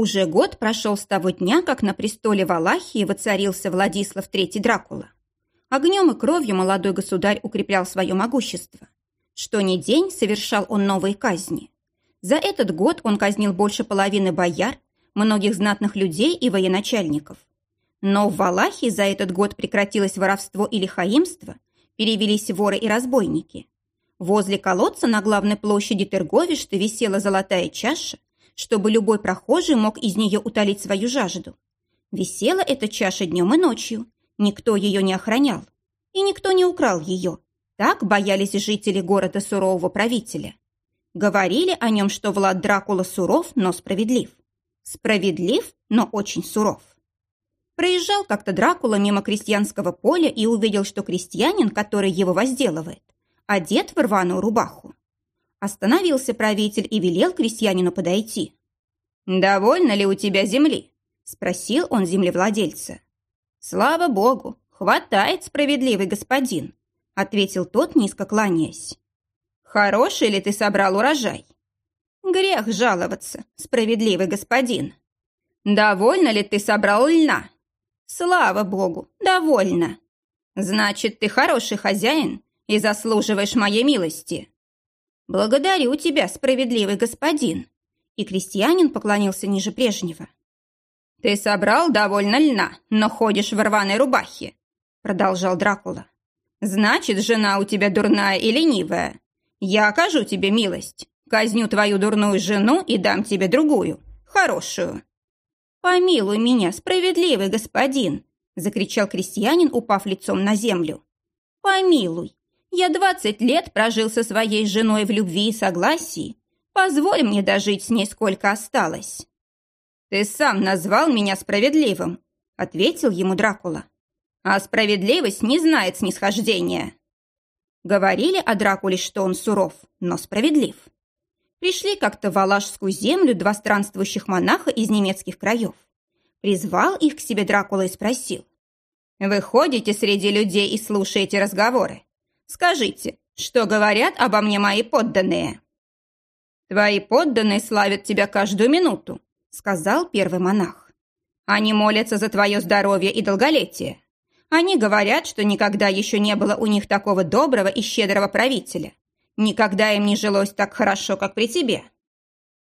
Уже год прошел с того дня, как на престоле Валахии воцарился Владислав III Дракула. Огнем и кровью молодой государь укреплял свое могущество. Что ни день совершал он новые казни. За этот год он казнил больше половины бояр, многих знатных людей и военачальников. Но в Валахии за этот год прекратилось воровство или хаимство, перевелись воры и разбойники. Возле колодца на главной площади Терговишта висела золотая чаша, чтобы любой прохожий мог из нее утолить свою жажду. Висела эта чаша днем и ночью, никто ее не охранял, и никто не украл ее. Так боялись жители города сурового правителя. Говорили о нем, что Влад Дракула суров, но справедлив. Справедлив, но очень суров. Проезжал как-то Дракула мимо крестьянского поля и увидел, что крестьянин, который его возделывает, одет в рваную рубаху. Остановился правитель и велел крестьянину подойти. «Довольно ли у тебя земли?» – спросил он землевладельца. «Слава богу, хватает, справедливый господин», – ответил тот, низко кланяясь. «Хороший ли ты собрал урожай?» «Грех жаловаться, справедливый господин». «Довольно ли ты собрал льна?» «Слава богу, довольно». «Значит, ты хороший хозяин и заслуживаешь моей милости». «Благодарю тебя, справедливый господин!» И крестьянин поклонился ниже прежнего. «Ты собрал довольно льна, но ходишь в рваной рубахе», продолжал Дракула. «Значит, жена у тебя дурная и ленивая. Я окажу тебе милость, казню твою дурную жену и дам тебе другую, хорошую». «Помилуй меня, справедливый господин!» закричал крестьянин, упав лицом на землю. «Помилуй, я двадцать лет прожил со своей женой в любви и согласии. Позволь мне дожить с ней сколько осталось». «Ты сам назвал меня справедливым», — ответил ему Дракула. «А справедливость не знает снисхождения». Говорили о Дракуле, что он суров, но справедлив. Пришли как-то в Алашскую землю два странствующих монаха из немецких краев. Призвал их к себе Дракула и спросил. «Вы ходите среди людей и слушаете разговоры. Скажите, что говорят обо мне мои подданные?» «Твои подданные славят тебя каждую минуту», — сказал первый монах. «Они молятся за твое здоровье и долголетие. Они говорят, что никогда еще не было у них такого доброго и щедрого правителя. Никогда им не жилось так хорошо, как при тебе».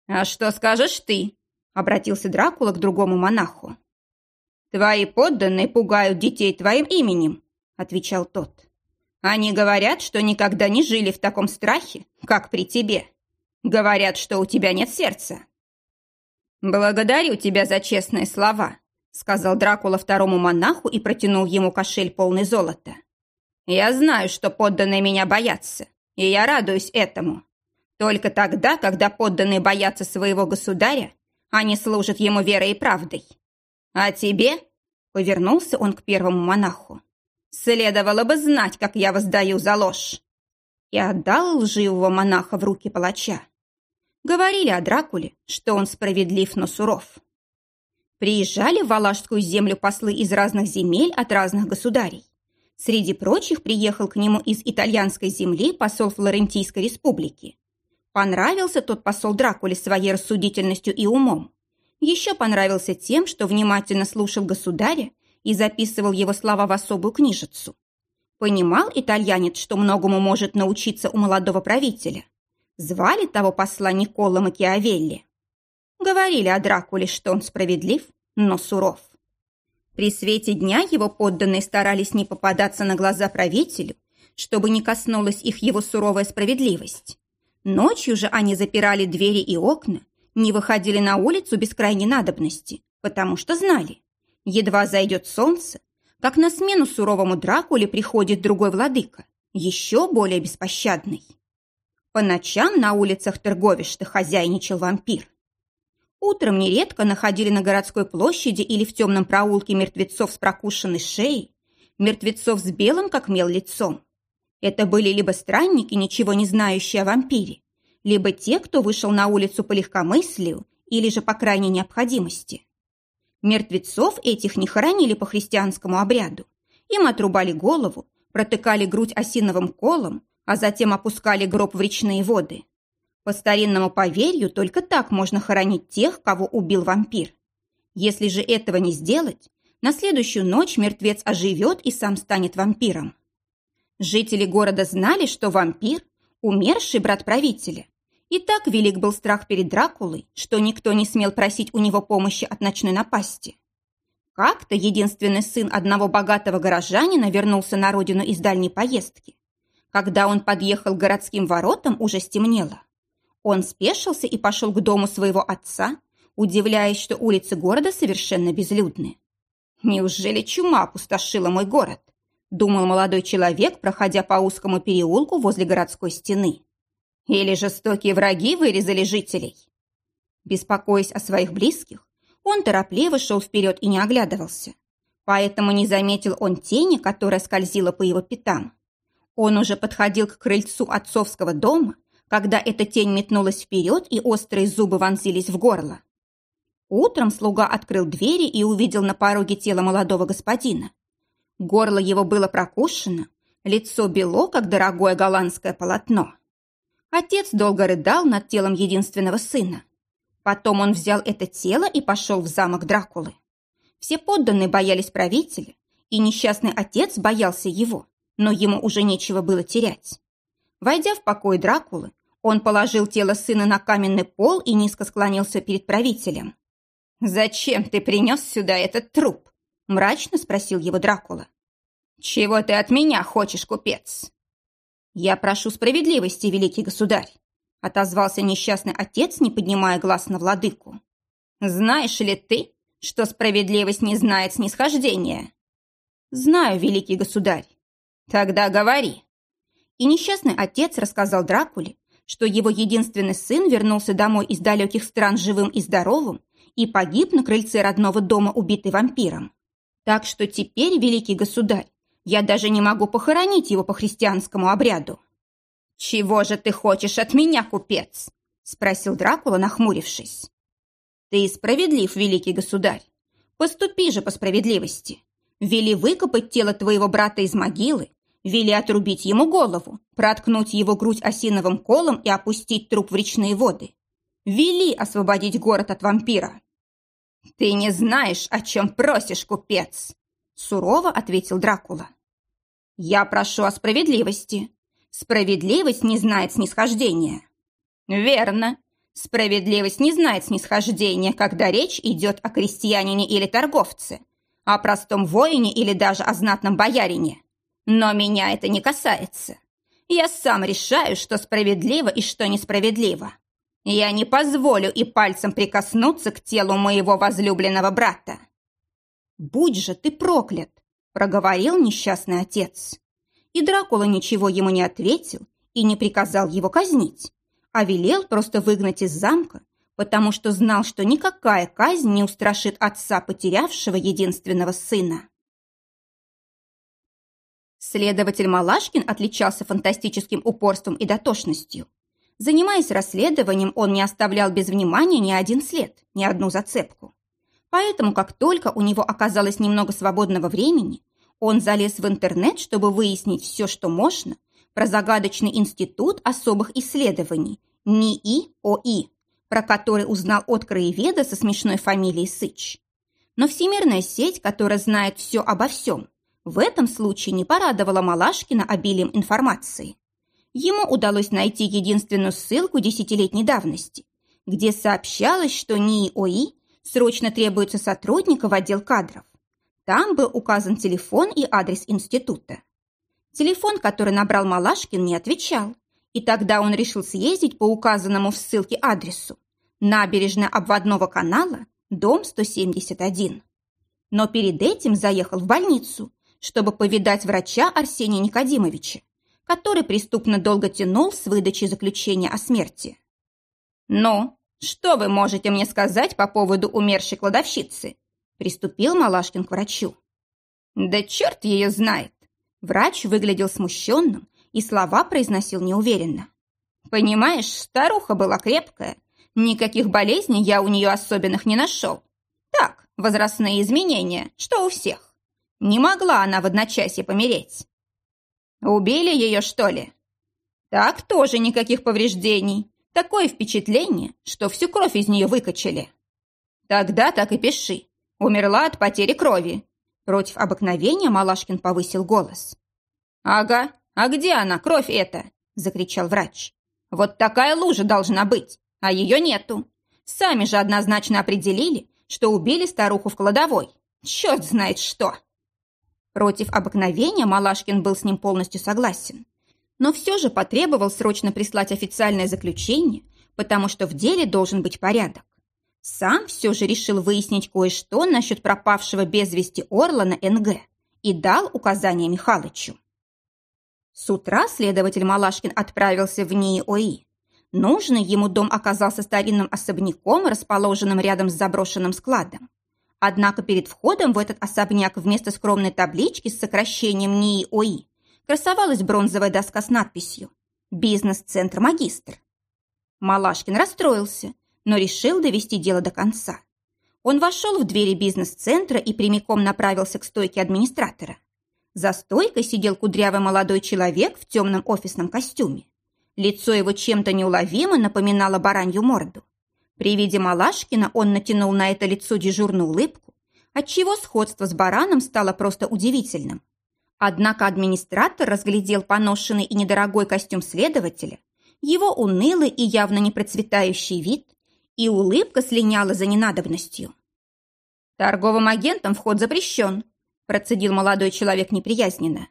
«А что скажешь ты?» — обратился Дракула к другому монаху. «Твои подданные пугают детей твоим именем», — отвечал тот. Они говорят, что никогда не жили в таком страхе, как при тебе. Говорят, что у тебя нет сердца. Благодарю тебя за честные слова, сказал Дракула второму монаху и протянул ему кошель полный золота. Я знаю, что подданные меня боятся, и я радуюсь этому. Только тогда, когда подданные боятся своего государя, они служат ему верой и правдой. А тебе, повернулся он к первому монаху, Следовало бы знать, как я воздаю за ложь. И отдал лживого монаха в руки палача. Говорили о Дракуле, что он справедлив, но суров. Приезжали в Валашскую землю послы из разных земель от разных государей. Среди прочих приехал к нему из итальянской земли посол Флорентийской республики. Понравился тот посол Дракуле своей рассудительностью и умом. Еще понравился тем, что внимательно слушал государя и записывал его слова в особую книжицу. Понимал итальянец, что многому может научиться у молодого правителя. Звали того посла Никола Макиавелли. Говорили о Дракуле, что он справедлив, но суров. При свете дня его подданные старались не попадаться на глаза правителю, чтобы не коснулась их его суровая справедливость. Ночью же они запирали двери и окна, не выходили на улицу без крайней надобности, потому что знали, Едва зайдет солнце, как на смену суровому Дракуле приходит другой владыка, еще более беспощадный. По ночам на улицах Торговишта хозяйничал вампир. Утром нередко находили на городской площади или в темном проулке мертвецов с прокушенной шеей, мертвецов с белым, как мел, лицом. Это были либо странники, ничего не знающие о вампире, либо те, кто вышел на улицу по легкомыслию или же по крайней необходимости. Мертвецов этих не хоронили по христианскому обряду. Им отрубали голову, протыкали грудь осиновым колом, а затем опускали гроб в речные воды. По старинному поверью, только так можно хоронить тех, кого убил вампир. Если же этого не сделать, на следующую ночь мертвец оживет и сам станет вампиром. Жители города знали, что вампир – умерший брат правителя. И так велик был страх перед Дракулой, что никто не смел просить у него помощи от ночной напасти. Как-то единственный сын одного богатого горожанина вернулся на родину из дальней поездки. Когда он подъехал к городским воротам, уже стемнело. Он спешился и пошел к дому своего отца, удивляясь, что улицы города совершенно безлюдны. «Неужели чума опустошила мой город?» – думал молодой человек, проходя по узкому переулку возле городской стены. «Или жестокие враги вырезали жителей?» Беспокоясь о своих близких, он торопливо шел вперед и не оглядывался. Поэтому не заметил он тени, которая скользила по его пятам. Он уже подходил к крыльцу отцовского дома, когда эта тень метнулась вперед и острые зубы вонзились в горло. Утром слуга открыл двери и увидел на пороге тело молодого господина. Горло его было прокушено, лицо бело, как дорогое голландское полотно. Отец долго рыдал над телом единственного сына. Потом он взял это тело и пошел в замок Дракулы. Все подданные боялись правителя, и несчастный отец боялся его, но ему уже нечего было терять. Войдя в покой Дракулы, он положил тело сына на каменный пол и низко склонился перед правителем. «Зачем ты принес сюда этот труп?» – мрачно спросил его Дракула. «Чего ты от меня хочешь, купец?» «Я прошу справедливости, великий государь», – отозвался несчастный отец, не поднимая глаз на владыку. «Знаешь ли ты, что справедливость не знает снисхождения?» «Знаю, великий государь». «Тогда говори». И несчастный отец рассказал Дракуле, что его единственный сын вернулся домой из далеких стран живым и здоровым и погиб на крыльце родного дома, убитый вампиром. Так что теперь, великий государь, я даже не могу похоронить его по христианскому обряду. «Чего же ты хочешь от меня, купец?» – спросил Дракула, нахмурившись. «Ты справедлив, великий государь. Поступи же по справедливости. Вели выкопать тело твоего брата из могилы, вели отрубить ему голову, проткнуть его грудь осиновым колом и опустить труп в речные воды. Вели освободить город от вампира. «Ты не знаешь, о чем просишь, купец!» Сурово ответил Дракула. «Я прошу о справедливости. Справедливость не знает снисхождения». «Верно. Справедливость не знает снисхождения, когда речь идет о крестьянине или торговце, о простом воине или даже о знатном боярине. Но меня это не касается. Я сам решаю, что справедливо и что несправедливо. Я не позволю и пальцем прикоснуться к телу моего возлюбленного брата. Будь же ты проклят, проговорил несчастный отец. И Дракула ничего ему не ответил и не приказал его казнить, а велел просто выгнать из замка, потому что знал, что никакая казнь не устрашит отца, потерявшего единственного сына. Следователь Малашкин отличался фантастическим упорством и дотошностью. Занимаясь расследованием, он не оставлял без внимания ни один след, ни одну зацепку. Поэтому, как только у него оказалось немного свободного времени, он залез в интернет, чтобы выяснить все, что можно, про загадочный институт особых исследований НИИ-ОИ, про который узнал от краеведа со смешной фамилией Сыч. Но всемирная сеть, которая знает все обо всем, в этом случае не порадовала Малашкина обилием информации ему удалось найти единственную ссылку десятилетней давности, где сообщалось, что НИИ-ОИ срочно требуется сотрудника в отдел кадров. Там был указан телефон и адрес института. Телефон, который набрал Малашкин, не отвечал, и тогда он решил съездить по указанному в ссылке адресу. Набережная обводного канала, дом 171. Но перед этим заехал в больницу, чтобы повидать врача Арсения Никодимовича который преступно долго тянул с выдачей заключения о смерти. «Ну, что вы можете мне сказать по поводу умершей кладовщицы?» Приступил Малашкин к врачу. «Да черт ее знает!» Врач выглядел смущенным и слова произносил неуверенно. «Понимаешь, старуха была крепкая. Никаких болезней я у нее особенных не нашел. Так, возрастные изменения, что у всех. Не могла она в одночасье помереть. Убили ее, что ли? Так тоже никаких повреждений. Такое впечатление, что всю кровь из нее выкачали. Тогда так и пиши. Умерла от потери крови. Против обыкновения Малашкин повысил голос. Ага, а где она, кровь эта? Закричал врач. Вот такая лужа должна быть, а ее нету. Сами же однозначно определили, что убили старуху в кладовой. Черт знает что. Против обыкновения Малашкин был с ним полностью согласен. Но все же потребовал срочно прислать официальное заключение, потому что в деле должен быть порядок. Сам все же решил выяснить кое-что насчет пропавшего без вести Орлана НГ и дал указание Михалычу. С утра следователь Малашкин отправился в НИИ Нужный ему дом оказался старинным особняком, расположенным рядом с заброшенным складом. Однако перед входом в этот особняк вместо скромной таблички с сокращением НИИ красовалась бронзовая доска с надписью «Бизнес-центр магистр». Малашкин расстроился, но решил довести дело до конца. Он вошел в двери бизнес-центра и прямиком направился к стойке администратора. За стойкой сидел кудрявый молодой человек в темном офисном костюме. Лицо его чем-то неуловимо напоминало баранью морду. При виде Малашкина он натянул на это лицо дежурную улыбку, отчего сходство с бараном стало просто удивительным. Однако администратор разглядел поношенный и недорогой костюм следователя, его унылый и явно не процветающий вид, и улыбка слиняла за ненадобностью. «Торговым агентам вход запрещен», процедил молодой человек неприязненно.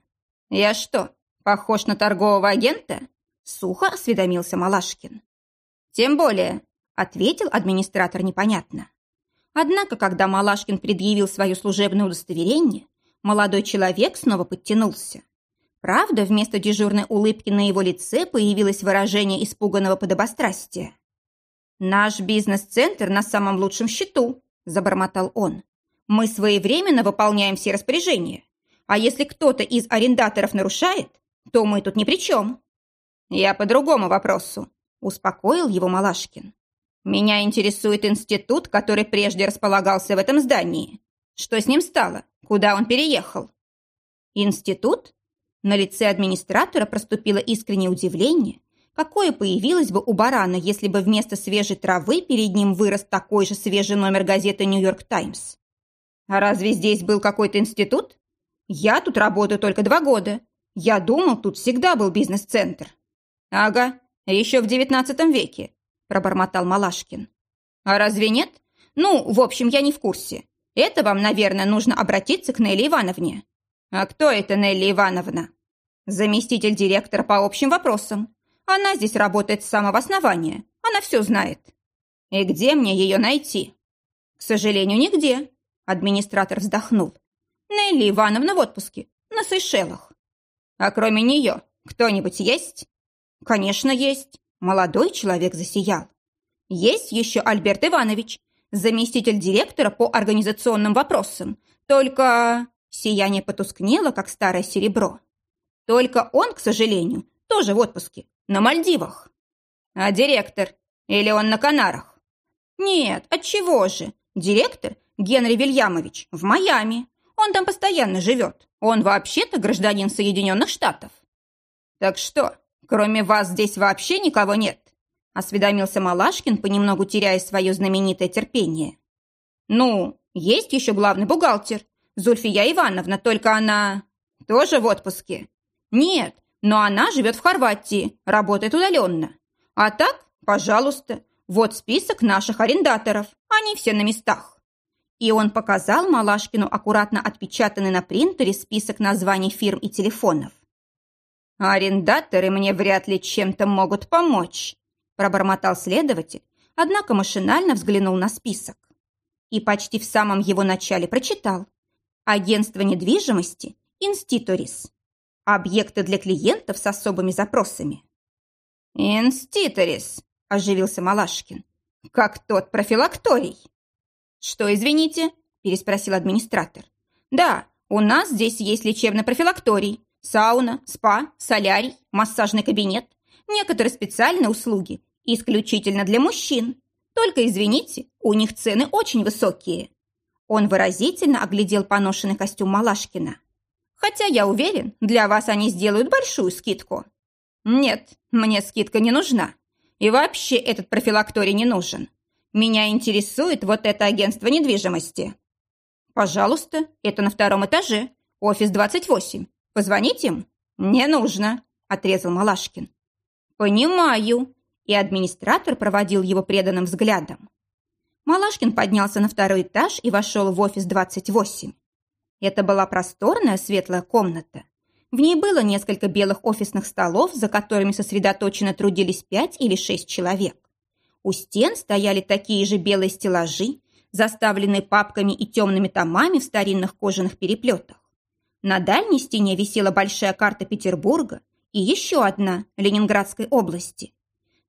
«Я что, похож на торгового агента?» Сухо осведомился Малашкин. «Тем более», — ответил администратор непонятно. Однако, когда Малашкин предъявил свое служебное удостоверение, молодой человек снова подтянулся. Правда, вместо дежурной улыбки на его лице появилось выражение испуганного подобострастия. «Наш бизнес-центр на самом лучшем счету», – забормотал он. «Мы своевременно выполняем все распоряжения. А если кто-то из арендаторов нарушает, то мы тут ни при чем». «Я по другому вопросу», – успокоил его Малашкин. «Меня интересует институт, который прежде располагался в этом здании. Что с ним стало? Куда он переехал?» «Институт?» На лице администратора проступило искреннее удивление, какое появилось бы у барана, если бы вместо свежей травы перед ним вырос такой же свежий номер газеты «Нью-Йорк Таймс». «А разве здесь был какой-то институт? Я тут работаю только два года. Я думал, тут всегда был бизнес-центр». «Ага, еще в девятнадцатом веке», – пробормотал Малашкин. «А разве нет? Ну, в общем, я не в курсе. Это вам, наверное, нужно обратиться к Нелли Ивановне». «А кто это Нелли Ивановна?» «Заместитель директора по общим вопросам. Она здесь работает с самого основания. Она все знает». «И где мне ее найти?» «К сожалению, нигде», – администратор вздохнул. «Нелли Ивановна в отпуске, на Сейшелах». «А кроме нее кто-нибудь есть?» «Конечно, есть». Молодой человек засиял. «Есть еще Альберт Иванович, заместитель директора по организационным вопросам. Только...» Сияние потускнело, как старое серебро. «Только он, к сожалению, тоже в отпуске, на Мальдивах». «А директор? Или он на Канарах?» «Нет, отчего же? Директор Генри Вильямович в Майами. Он там постоянно живет. Он вообще-то гражданин Соединенных Штатов». «Так что, «Кроме вас здесь вообще никого нет?» – осведомился Малашкин, понемногу теряя свое знаменитое терпение. «Ну, есть еще главный бухгалтер, Зульфия Ивановна, только она тоже в отпуске. Нет, но она живет в Хорватии, работает удаленно. А так, пожалуйста, вот список наших арендаторов, они все на местах». И он показал Малашкину аккуратно отпечатанный на принтере список названий фирм и телефонов. «Арендаторы мне вряд ли чем-то могут помочь», пробормотал следователь, однако машинально взглянул на список. И почти в самом его начале прочитал. Агентство недвижимости «Инститорис». Объекты для клиентов с особыми запросами. «Инститорис», – оживился Малашкин. «Как тот профилакторий». «Что, извините?» – переспросил администратор. «Да, у нас здесь есть лечебный профилакторий, Сауна, спа, солярий, массажный кабинет. Некоторые специальные услуги, исключительно для мужчин. Только, извините, у них цены очень высокие. Он выразительно оглядел поношенный костюм Малашкина. Хотя, я уверен, для вас они сделают большую скидку. Нет, мне скидка не нужна. И вообще этот профилакторий не нужен. Меня интересует вот это агентство недвижимости». «Пожалуйста, это на втором этаже, офис 28. Позвонить им?» «Не нужно», – отрезал Малашкин. «Понимаю», – и администратор проводил его преданным взглядом. Малашкин поднялся на второй этаж и вошел в офис 28. Это была просторная светлая комната. В ней было несколько белых офисных столов, за которыми сосредоточенно трудились пять или шесть человек. У стен стояли такие же белые стеллажи, заставленные папками и темными томами в старинных кожаных переплетах. На дальней стене висела большая карта Петербурга и еще одна Ленинградской области.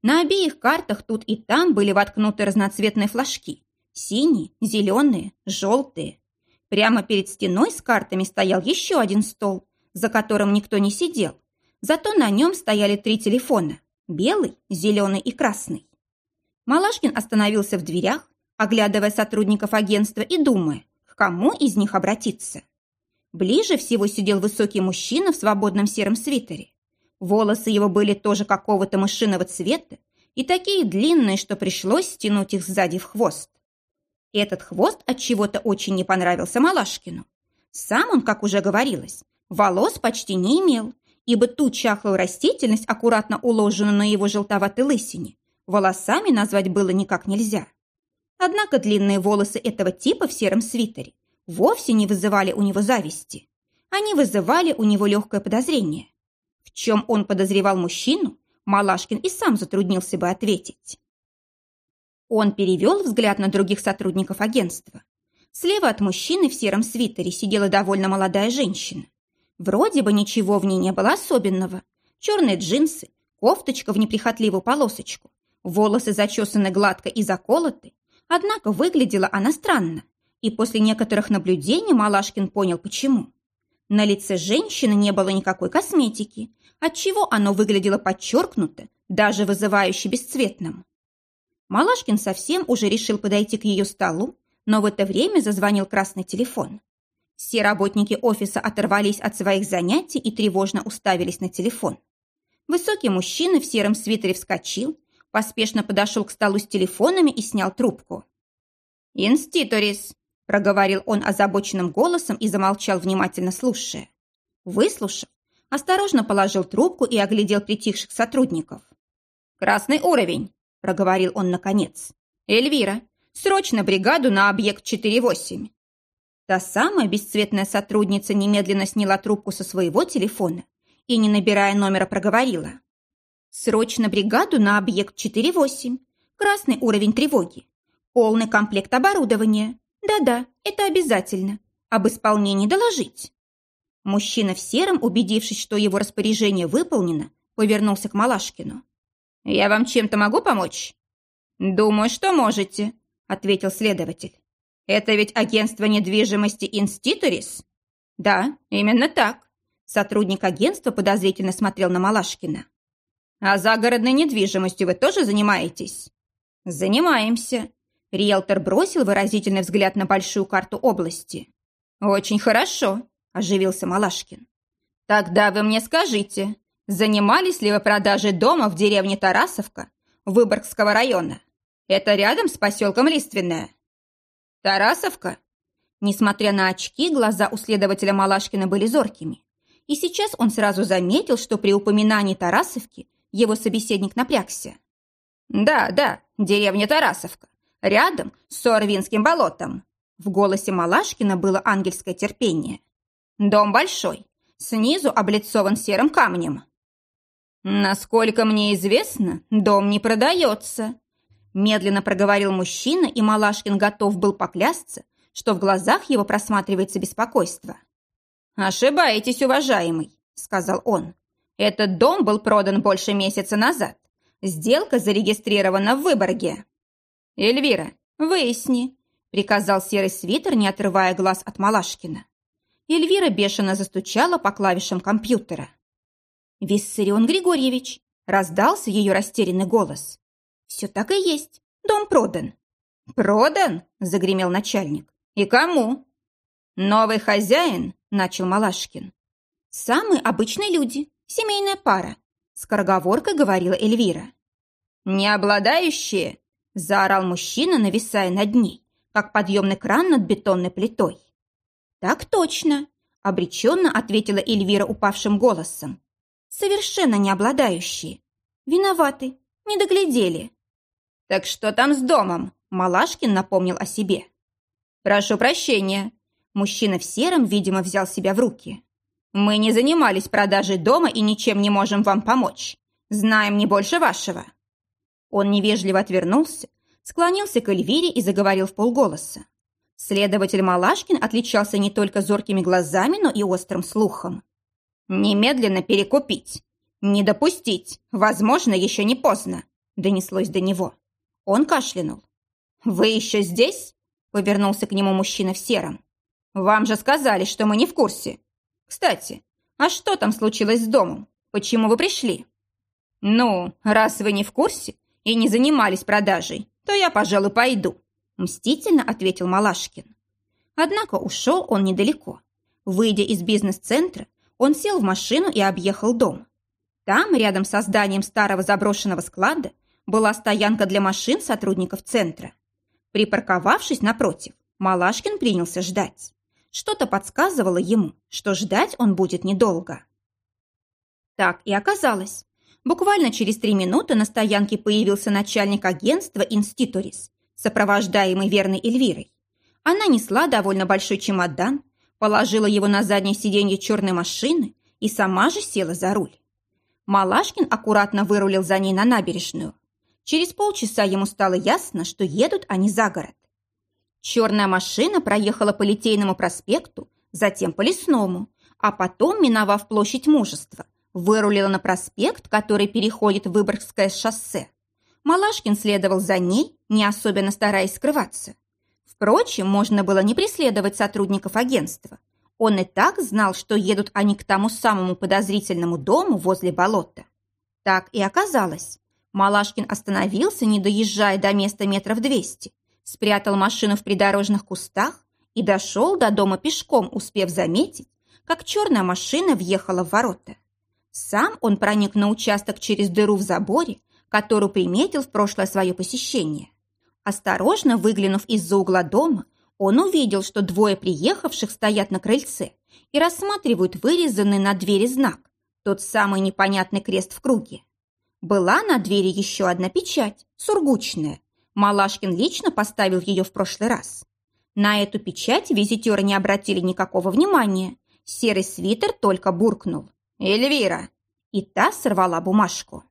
На обеих картах тут и там были воткнуты разноцветные флажки. Синие, зеленые, желтые. Прямо перед стеной с картами стоял еще один стол, за которым никто не сидел. Зато на нем стояли три телефона – белый, зеленый и красный. Малашкин остановился в дверях, оглядывая сотрудников агентства и думая, к кому из них обратиться. Ближе всего сидел высокий мужчина в свободном сером свитере. Волосы его были тоже какого-то мышиного цвета и такие длинные, что пришлось стянуть их сзади в хвост. Этот хвост от чего-то очень не понравился Малашкину. Сам он, как уже говорилось, волос почти не имел, ибо ту чахлую растительность, аккуратно уложенную на его желтоватой лысине, волосами назвать было никак нельзя. Однако длинные волосы этого типа в сером свитере вовсе не вызывали у него зависти. Они вызывали у него легкое подозрение. В чем он подозревал мужчину, Малашкин и сам затруднился бы ответить. Он перевел взгляд на других сотрудников агентства. Слева от мужчины в сером свитере сидела довольно молодая женщина. Вроде бы ничего в ней не было особенного. Черные джинсы, кофточка в неприхотливую полосочку, волосы зачесаны гладко и заколоты. Однако выглядела она странно. И после некоторых наблюдений Малашкин понял, почему. На лице женщины не было никакой косметики, отчего оно выглядело подчеркнуто, даже вызывающе бесцветным. Малашкин совсем уже решил подойти к ее столу, но в это время зазвонил красный телефон. Все работники офиса оторвались от своих занятий и тревожно уставились на телефон. Высокий мужчина в сером свитере вскочил, поспешно подошел к столу с телефонами и снял трубку. «Инститорис», проговорил он озабоченным голосом и замолчал, внимательно слушая. Выслушав, осторожно положил трубку и оглядел притихших сотрудников. «Красный уровень», – проговорил он наконец. «Эльвира, срочно бригаду на объект 4-8». Та самая бесцветная сотрудница немедленно сняла трубку со своего телефона и, не набирая номера, проговорила. «Срочно бригаду на объект 4-8. Красный уровень тревоги. Полный комплект оборудования. Да-да, это обязательно. Об исполнении доложить. Мужчина в сером, убедившись, что его распоряжение выполнено, повернулся к Малашкину. «Я вам чем-то могу помочь?» «Думаю, что можете», — ответил следователь. «Это ведь агентство недвижимости Инститорис?» «Да, именно так». Сотрудник агентства подозрительно смотрел на Малашкина. «А загородной недвижимостью вы тоже занимаетесь?» «Занимаемся», Риэлтор бросил выразительный взгляд на большую карту области. «Очень хорошо», – оживился Малашкин. «Тогда вы мне скажите, занимались ли вы продажей дома в деревне Тарасовка Выборгского района? Это рядом с поселком Лиственная?» «Тарасовка?» Несмотря на очки, глаза у следователя Малашкина были зоркими. И сейчас он сразу заметил, что при упоминании Тарасовки его собеседник напрягся. «Да, да, деревня Тарасовка рядом с Суарвинским болотом. В голосе Малашкина было ангельское терпение. Дом большой, снизу облицован серым камнем. «Насколько мне известно, дом не продается», медленно проговорил мужчина, и Малашкин готов был поклясться, что в глазах его просматривается беспокойство. «Ошибаетесь, уважаемый», — сказал он. «Этот дом был продан больше месяца назад. Сделка зарегистрирована в Выборге». «Эльвира, выясни», — приказал серый свитер, не отрывая глаз от Малашкина. Эльвира бешено застучала по клавишам компьютера. «Виссарион Григорьевич», — раздался ее растерянный голос. «Все так и есть. Дом продан». «Продан?» — загремел начальник. «И кому?» «Новый хозяин?» — начал Малашкин. «Самые обычные люди, семейная пара», — скороговоркой говорила Эльвира. «Не обладающие?» – заорал мужчина, нависая над ней, как подъемный кран над бетонной плитой. «Так точно», – обреченно ответила Эльвира упавшим голосом. «Совершенно не обладающие. Виноваты, не доглядели». «Так что там с домом?» – Малашкин напомнил о себе. «Прошу прощения». Мужчина в сером, видимо, взял себя в руки. «Мы не занимались продажей дома и ничем не можем вам помочь. Знаем не больше вашего». Он невежливо отвернулся, склонился к Эльвире и заговорил в полголоса. Следователь Малашкин отличался не только зоркими глазами, но и острым слухом. «Немедленно перекупить! Не допустить! Возможно, еще не поздно!» донеслось до него. Он кашлянул. «Вы еще здесь?» повернулся к нему мужчина в сером. «Вам же сказали, что мы не в курсе. Кстати, а что там случилось с домом? Почему вы пришли?» «Ну, раз вы не в курсе и не занимались продажей, то я, пожалуй, пойду», мстительно ответил Малашкин. Однако ушел он недалеко. Выйдя из бизнес-центра, он сел в машину и объехал дом. Там, рядом со зданием старого заброшенного склада, была стоянка для машин сотрудников центра. Припарковавшись напротив, Малашкин принялся ждать. Что-то подсказывало ему, что ждать он будет недолго. Так и оказалось. Буквально через три минуты на стоянке появился начальник агентства «Инститорис», сопровождаемый верной Эльвирой. Она несла довольно большой чемодан, положила его на заднее сиденье черной машины и сама же села за руль. Малашкин аккуратно вырулил за ней на набережную. Через полчаса ему стало ясно, что едут они за город. Черная машина проехала по Литейному проспекту, затем по Лесному, а потом, миновав площадь Мужества, вырулила на проспект, который переходит в Выборгское шоссе. Малашкин следовал за ней, не особенно стараясь скрываться. Впрочем, можно было не преследовать сотрудников агентства. Он и так знал, что едут они к тому самому подозрительному дому возле болота. Так и оказалось. Малашкин остановился, не доезжая до места метров двести, спрятал машину в придорожных кустах и дошел до дома пешком, успев заметить, как черная машина въехала в ворота. Сам он проник на участок через дыру в заборе, которую приметил в прошлое свое посещение. Осторожно выглянув из-за угла дома, он увидел, что двое приехавших стоят на крыльце и рассматривают вырезанный на двери знак, тот самый непонятный крест в круге. Была на двери еще одна печать, сургучная. Малашкин лично поставил ее в прошлый раз. На эту печать визитеры не обратили никакого внимания. Серый свитер только буркнул. «Эльвира!» И та сорвала бумажку.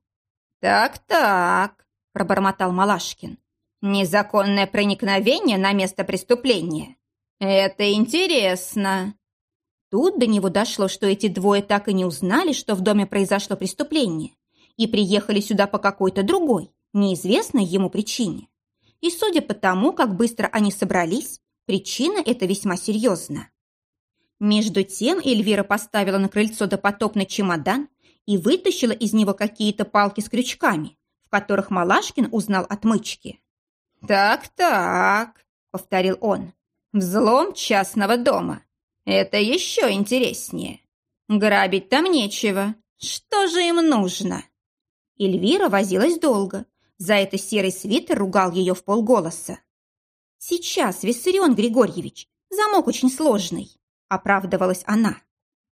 «Так-так», – пробормотал Малашкин. «Незаконное проникновение на место преступления. Это интересно». Тут до него дошло, что эти двое так и не узнали, что в доме произошло преступление и приехали сюда по какой-то другой, неизвестной ему причине. И судя по тому, как быстро они собрались, причина эта весьма серьезна. Между тем Эльвира поставила на крыльцо допотопный чемодан и вытащила из него какие-то палки с крючками, в которых Малашкин узнал отмычки. «Так-так», — повторил он, — «взлом частного дома. Это еще интереснее. Грабить там нечего. Что же им нужно?» Эльвира возилась долго. За это серый свитер ругал ее в полголоса. «Сейчас, Виссарион Григорьевич, замок очень сложный», – оправдывалась она.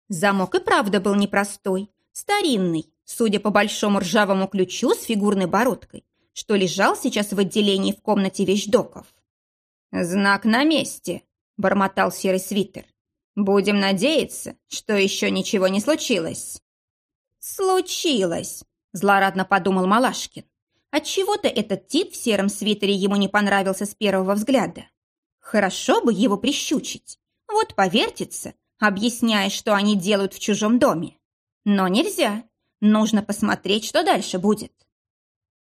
Замок и правда был непростой, старинный, судя по большому ржавому ключу с фигурной бородкой, что лежал сейчас в отделении в комнате вещдоков. «Знак на месте», – бормотал серый свитер. «Будем надеяться, что еще ничего не случилось». «Случилось», Злорадно подумал Малашкин. Отчего-то этот тип в сером свитере ему не понравился с первого взгляда. Хорошо бы его прищучить. Вот повертится, объясняя, что они делают в чужом доме. Но нельзя. Нужно посмотреть, что дальше будет.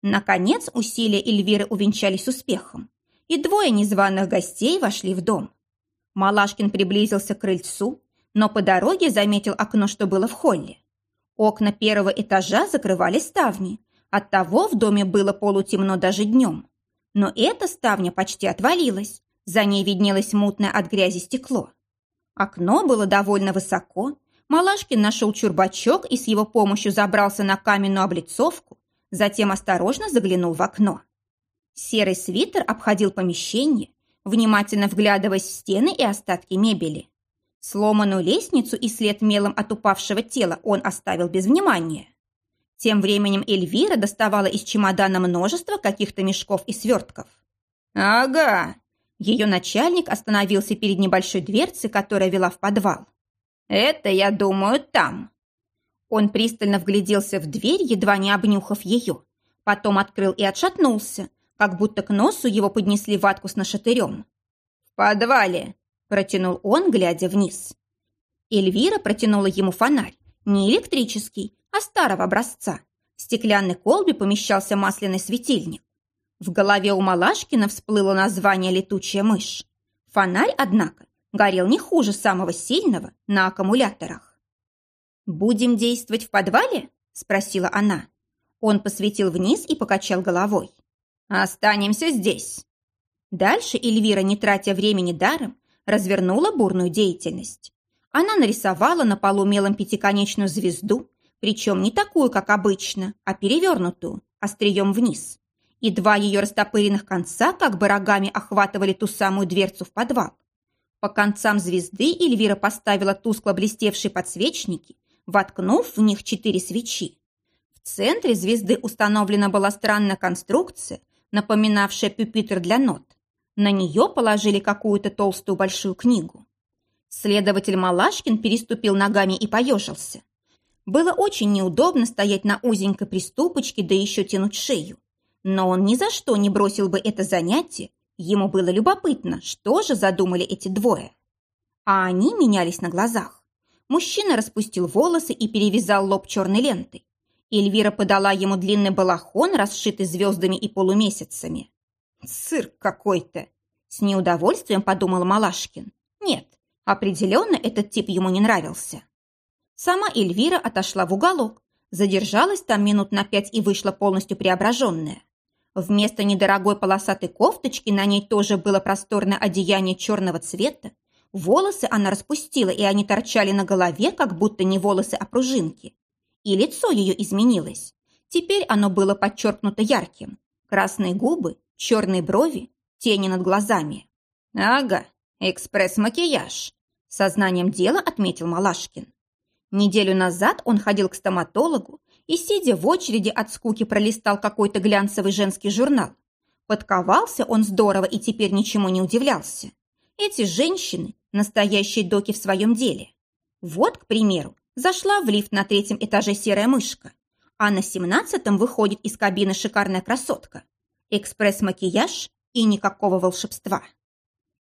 Наконец усилия Эльвиры увенчались успехом, и двое незваных гостей вошли в дом. Малашкин приблизился к крыльцу, но по дороге заметил окно, что было в холле. Окна первого этажа закрывали ставни. Оттого в доме было полутемно даже днем. Но эта ставня почти отвалилась. За ней виднелось мутное от грязи стекло. Окно было довольно высоко. Малашкин нашел чурбачок и с его помощью забрался на каменную облицовку, затем осторожно заглянул в окно. Серый свитер обходил помещение, внимательно вглядываясь в стены и остатки мебели. Сломанную лестницу и след мелом от упавшего тела он оставил без внимания. Тем временем Эльвира доставала из чемодана множество каких-то мешков и свертков. «Ага!» Ее начальник остановился перед небольшой дверцей, которая вела в подвал. «Это, я думаю, там». Он пристально вгляделся в дверь, едва не обнюхав ее. Потом открыл и отшатнулся, как будто к носу его поднесли ватку с нашатырем. «В подвале!» – протянул он, глядя вниз. Эльвира протянула ему фонарь, не электрический, а старого образца. В стеклянной колбе помещался масляный светильник. В голове у Малашкина всплыло название «летучая мышь». Фонарь, однако, горел не хуже самого сильного на аккумуляторах. «Будем действовать в подвале?» – спросила она. Он посветил вниз и покачал головой. «Останемся здесь». Дальше Эльвира, не тратя времени даром, развернула бурную деятельность. Она нарисовала на полу мелом пятиконечную звезду, причем не такую, как обычно, а перевернутую, острием вниз и два ее растопыренных конца как бы рогами охватывали ту самую дверцу в подвал. По концам звезды Эльвира поставила тускло блестевшие подсвечники, воткнув в них четыре свечи. В центре звезды установлена была странная конструкция, напоминавшая пюпитр для нот. На нее положили какую-то толстую большую книгу. Следователь Малашкин переступил ногами и поежился. Было очень неудобно стоять на узенькой приступочке, да еще тянуть шею. Но он ни за что не бросил бы это занятие, ему было любопытно, что же задумали эти двое. А они менялись на глазах. Мужчина распустил волосы и перевязал лоб черной лентой. Эльвира подала ему длинный балахон, расшитый звездами и полумесяцами. «Цирк какой-то!» С неудовольствием подумал Малашкин. «Нет, определенно этот тип ему не нравился». Сама Эльвира отошла в уголок, задержалась там минут на пять и вышла полностью преображенная. Вместо недорогой полосатой кофточки на ней тоже было просторное одеяние черного цвета. Волосы она распустила, и они торчали на голове, как будто не волосы, а пружинки. И лицо ее изменилось. Теперь оно было подчеркнуто ярким. Красные губы, черные брови, тени над глазами. «Ага, экспресс-макияж», – сознанием дела отметил Малашкин. Неделю назад он ходил к стоматологу и, сидя в очереди от скуки, пролистал какой-то глянцевый женский журнал. Подковался он здорово и теперь ничему не удивлялся. Эти женщины – настоящие доки в своем деле. Вот, к примеру, зашла в лифт на третьем этаже серая мышка, а на семнадцатом выходит из кабины шикарная красотка. Экспресс-макияж и никакого волшебства.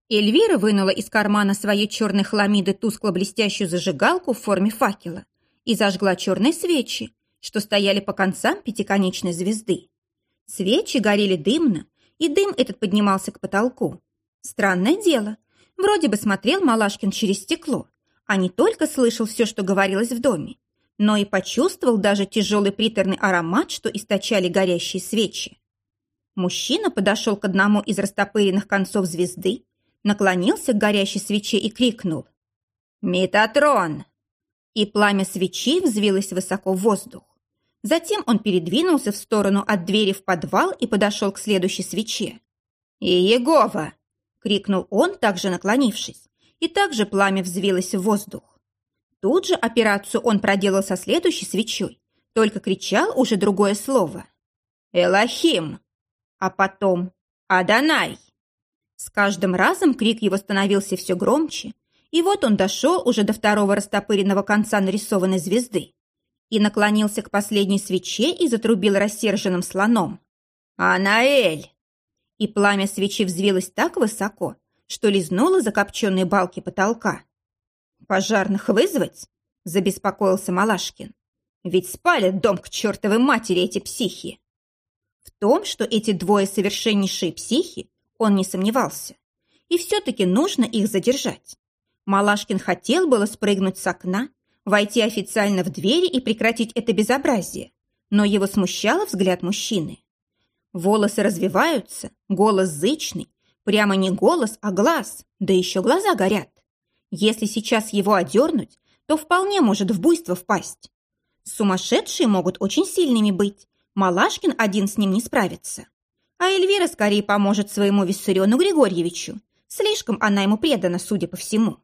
Эльвира вынула из кармана своей черной хламиды тускло-блестящую зажигалку в форме факела и зажгла черные свечи, что стояли по концам пятиконечной звезды. Свечи горели дымно, и дым этот поднимался к потолку. Странное дело. Вроде бы смотрел Малашкин через стекло, а не только слышал все, что говорилось в доме, но и почувствовал даже тяжелый приторный аромат, что источали горящие свечи. Мужчина подошел к одному из растопыренных концов звезды, наклонился к горящей свече и крикнул «Метатрон!» И пламя свечи взвилось высоко в воздух. Затем он передвинулся в сторону от двери в подвал и подошел к следующей свече. «И Егова!» — крикнул он, также наклонившись, и также пламя взвилось в воздух. Тут же операцию он проделал со следующей свечой, только кричал уже другое слово. «Элохим!» А потом «Адонай!» С каждым разом крик его становился все громче, и вот он дошел уже до второго растопыренного конца нарисованной звезды и наклонился к последней свече и затрубил рассерженным слоном. «Анаэль!» И пламя свечи взвилось так высоко, что лизнуло закопченные балки потолка. «Пожарных вызвать?» – забеспокоился Малашкин. «Ведь спалят дом к чертовой матери эти психи!» В том, что эти двое совершеннейшие психи, он не сомневался. И все-таки нужно их задержать. Малашкин хотел было спрыгнуть с окна, войти официально в двери и прекратить это безобразие, но его смущало взгляд мужчины. Волосы развиваются, голос зычный, прямо не голос, а глаз, да еще глаза горят. Если сейчас его одернуть, то вполне может в буйство впасть. Сумасшедшие могут очень сильными быть, Малашкин один с ним не справится. А Эльвира скорее поможет своему Виссариону Григорьевичу. Слишком она ему предана, судя по всему.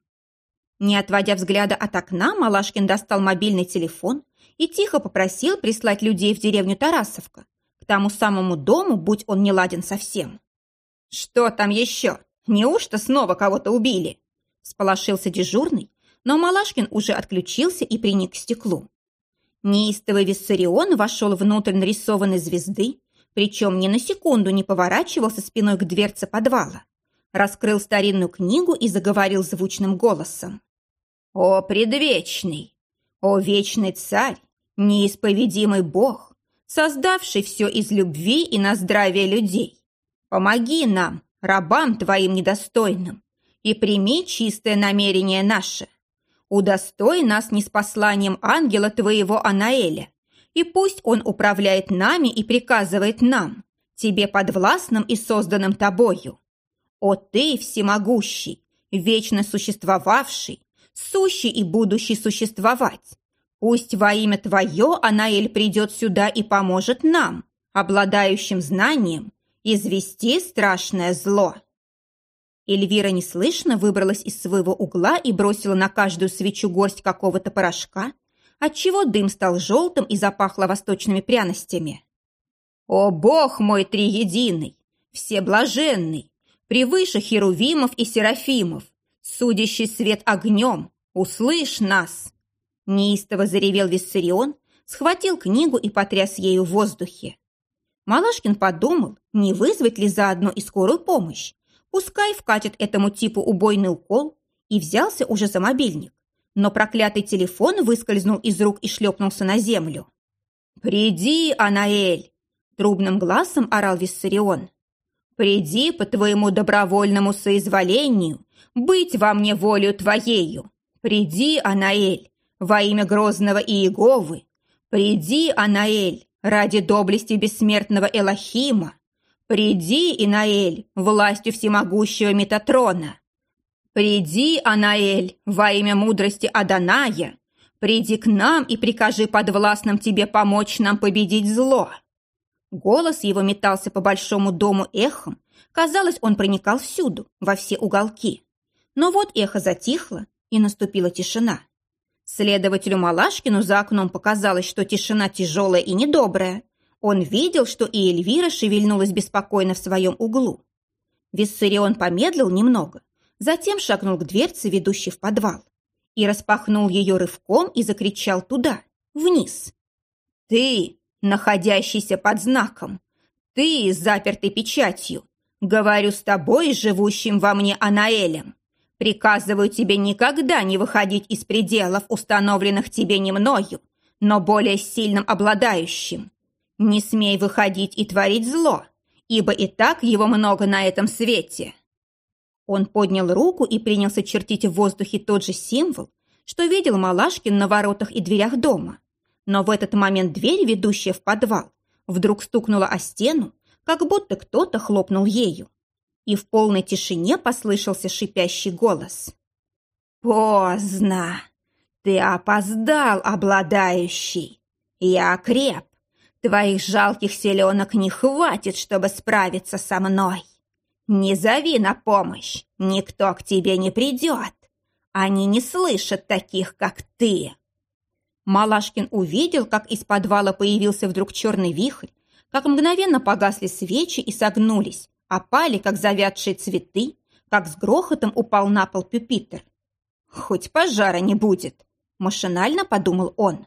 Не отводя взгляда от окна, Малашкин достал мобильный телефон и тихо попросил прислать людей в деревню Тарасовка, к тому самому дому, будь он не ладен совсем. «Что там еще? Неужто снова кого-то убили?» Сполошился дежурный, но Малашкин уже отключился и приник к стеклу. Неистовый Виссарион вошел внутрь нарисованной звезды, причем ни на секунду не поворачивался спиной к дверце подвала. Раскрыл старинную книгу и заговорил звучным голосом. «О, предвечный! О, вечный царь! Неисповедимый Бог, создавший все из любви и на здравие людей! Помоги нам, рабам твоим недостойным, и прими чистое намерение наше. Удостой нас не с посланием ангела твоего Анаэля, и пусть он управляет нами и приказывает нам, тебе подвластным и созданным тобою. О ты, всемогущий, вечно существовавший, сущий и будущий существовать, пусть во имя твое Анаэль придет сюда и поможет нам, обладающим знанием, извести страшное зло. Эльвира неслышно выбралась из своего угла и бросила на каждую свечу горсть какого-то порошка, отчего дым стал желтым и запахло восточными пряностями. «О, Бог мой триединый, всеблаженный, превыше херувимов и серафимов, судящий свет огнем, услышь нас!» Неистово заревел Виссарион, схватил книгу и потряс ею в воздухе. Малашкин подумал, не вызвать ли заодно и скорую помощь, Пускай вкатит этому типу убойный укол и взялся уже за мобильник. Но проклятый телефон выскользнул из рук и шлепнулся на землю. «Приди, Анаэль!» – трубным глазом орал Виссарион. «Приди по твоему добровольному соизволению быть во мне волею твоею. Приди, Анаэль, во имя грозного Иеговы. Приди, Анаэль, ради доблести бессмертного Элохима. «Приди, Инаэль, властью всемогущего Метатрона! Приди, Анаэль, во имя мудрости Аданая! Приди к нам и прикажи подвластным тебе помочь нам победить зло!» Голос его метался по большому дому эхом. Казалось, он проникал всюду, во все уголки. Но вот эхо затихло, и наступила тишина. Следователю Малашкину за окном показалось, что тишина тяжелая и недобрая. Он видел, что и Эльвира шевельнулась беспокойно в своем углу. Виссарион помедлил немного, затем шагнул к дверце, ведущей в подвал, и распахнул ее рывком и закричал туда, вниз. «Ты, находящийся под знаком, ты, запертый печатью, говорю с тобой, живущим во мне Анаэлем, приказываю тебе никогда не выходить из пределов, установленных тебе не мною, но более сильным обладающим. Не смей выходить и творить зло, ибо и так его много на этом свете. Он поднял руку и принялся чертить в воздухе тот же символ, что видел Малашкин на воротах и дверях дома. Но в этот момент дверь, ведущая в подвал, вдруг стукнула о стену, как будто кто-то хлопнул ею. И в полной тишине послышался шипящий голос. «Поздно! Ты опоздал, обладающий! Я креп, Твоих жалких селенок не хватит, чтобы справиться со мной. Не зови на помощь, никто к тебе не придет. Они не слышат таких, как ты. Малашкин увидел, как из подвала появился вдруг черный вихрь, как мгновенно погасли свечи и согнулись, опали, как завядшие цветы, как с грохотом упал на пол пюпитер. «Хоть пожара не будет», – машинально подумал он.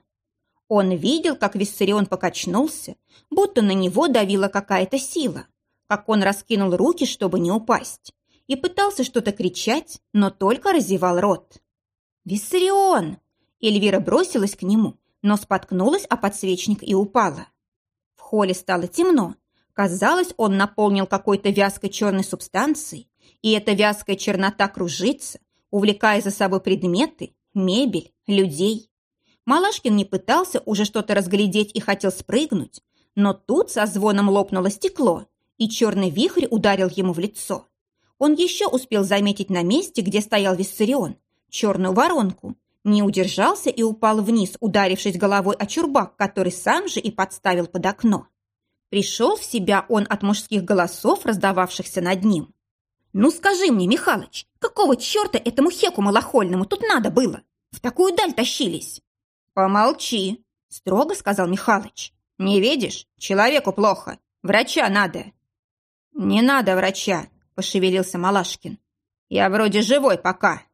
Он видел, как Виссарион покачнулся, будто на него давила какая-то сила, как он раскинул руки, чтобы не упасть, и пытался что-то кричать, но только разевал рот. «Виссарион!» Эльвира бросилась к нему, но споткнулась о подсвечник и упала. В холле стало темно. Казалось, он наполнил какой-то вязкой черной субстанцией, и эта вязкая чернота кружится, увлекая за собой предметы, мебель, людей. Малашкин не пытался уже что-то разглядеть и хотел спрыгнуть, но тут со звоном лопнуло стекло, и черный вихрь ударил ему в лицо. Он еще успел заметить на месте, где стоял Виссарион, черную воронку, Не удержался и упал вниз, ударившись головой о чурбак, который сам же и подставил под окно. Пришел в себя он от мужских голосов, раздававшихся над ним. «Ну скажи мне, Михалыч, какого черта этому хеку малохольному тут надо было? В такую даль тащились!» «Помолчи!» – строго сказал Михалыч. «Не видишь? Человеку плохо. Врача надо». «Не надо врача», – пошевелился Малашкин. «Я вроде живой пока».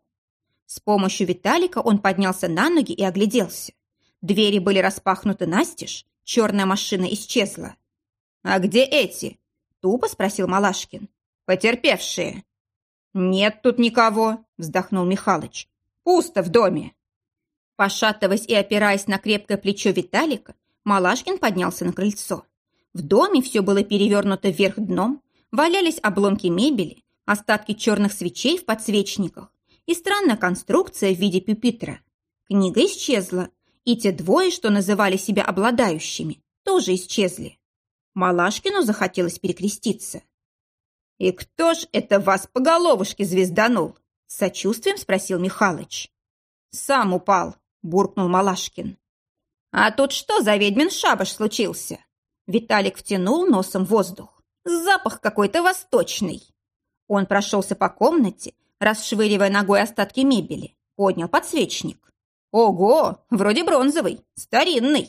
С помощью Виталика он поднялся на ноги и огляделся. Двери были распахнуты настежь, черная машина исчезла. «А где эти?» – тупо спросил Малашкин. «Потерпевшие». «Нет тут никого», – вздохнул Михалыч. «Пусто в доме». Пошатываясь и опираясь на крепкое плечо Виталика, Малашкин поднялся на крыльцо. В доме все было перевернуто вверх дном, валялись обломки мебели, остатки черных свечей в подсвечниках и странная конструкция в виде пюпитра. Книга исчезла, и те двое, что называли себя обладающими, тоже исчезли. Малашкину захотелось перекреститься. «И кто ж это вас по головушке звезданул?» С сочувствием спросил Михалыч. «Сам упал», – буркнул Малашкин. «А тут что за ведьмин шабаш случился?» Виталик втянул носом воздух. «Запах какой-то восточный». Он прошелся по комнате, расшвыривая ногой остатки мебели, поднял подсвечник. «Ого, вроде бронзовый, старинный!»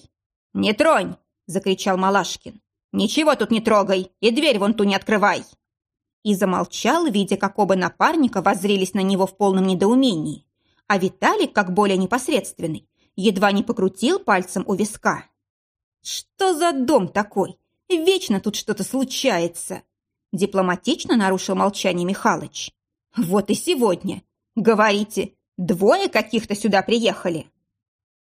«Не тронь!» – закричал Малашкин. «Ничего тут не трогай, и дверь вон ту не открывай!» И замолчал, видя, как оба напарника воззрелись на него в полном недоумении а Виталик, как более непосредственный, едва не покрутил пальцем у виска. «Что за дом такой? Вечно тут что-то случается!» Дипломатично нарушил молчание Михалыч. «Вот и сегодня. Говорите, двое каких-то сюда приехали?»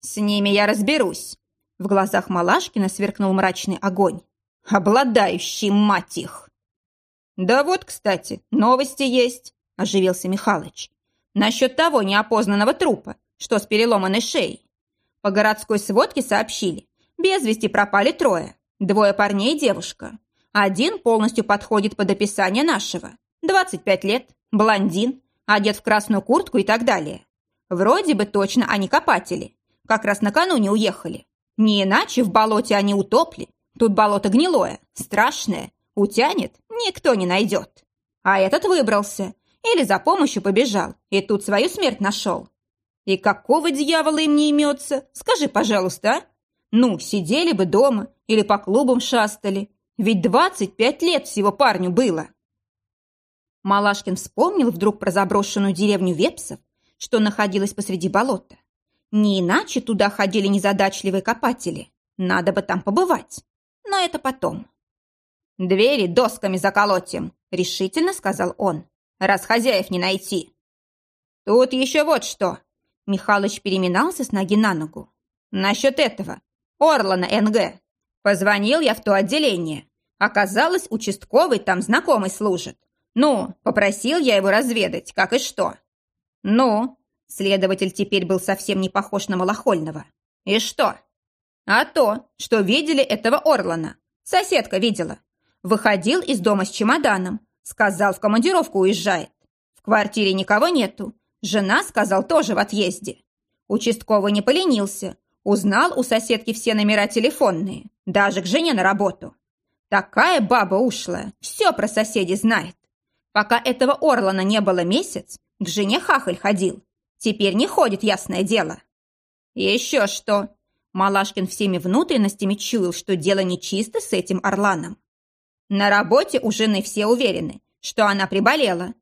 «С ними я разберусь». В глазах Малашкина сверкнул мрачный огонь. «Обладающий, мать их!» «Да вот, кстати, новости есть», – оживился Михалыч. Насчет того неопознанного трупа, что с переломанной шеей. По городской сводке сообщили, без вести пропали трое. Двое парней и девушка. Один полностью подходит под описание нашего. 25 лет, блондин, одет в красную куртку и так далее. Вроде бы точно они копатели. Как раз накануне уехали. Не иначе в болоте они утопли. Тут болото гнилое, страшное. Утянет, никто не найдет. А этот выбрался или за помощью побежал, и тут свою смерть нашел. И какого дьявола им не имется? Скажи, пожалуйста, а? Ну, сидели бы дома или по клубам шастали. Ведь двадцать пять лет всего парню было. Малашкин вспомнил вдруг про заброшенную деревню Вепсов, что находилась посреди болота. Не иначе туда ходили незадачливые копатели. Надо бы там побывать. Но это потом. «Двери досками заколотим», — решительно сказал он раз хозяев не найти. Тут еще вот что. Михалыч переминался с ноги на ногу. Насчет этого. Орлана НГ. Позвонил я в то отделение. Оказалось, участковый там знакомый служит. Ну, попросил я его разведать, как и что. Ну, следователь теперь был совсем не похож на Малохольного. И что? А то, что видели этого Орлана. Соседка видела. Выходил из дома с чемоданом, Сказал, в командировку уезжает. В квартире никого нету. Жена, сказал, тоже в отъезде. Участковый не поленился. Узнал у соседки все номера телефонные. Даже к жене на работу. Такая баба ушлая. Все про соседей знает. Пока этого Орлана не было месяц, к жене хахаль ходил. Теперь не ходит, ясное дело. еще что. Малашкин всеми внутренностями чуял, что дело нечисто с этим Орланом. На работе у жены все уверены, что она приболела.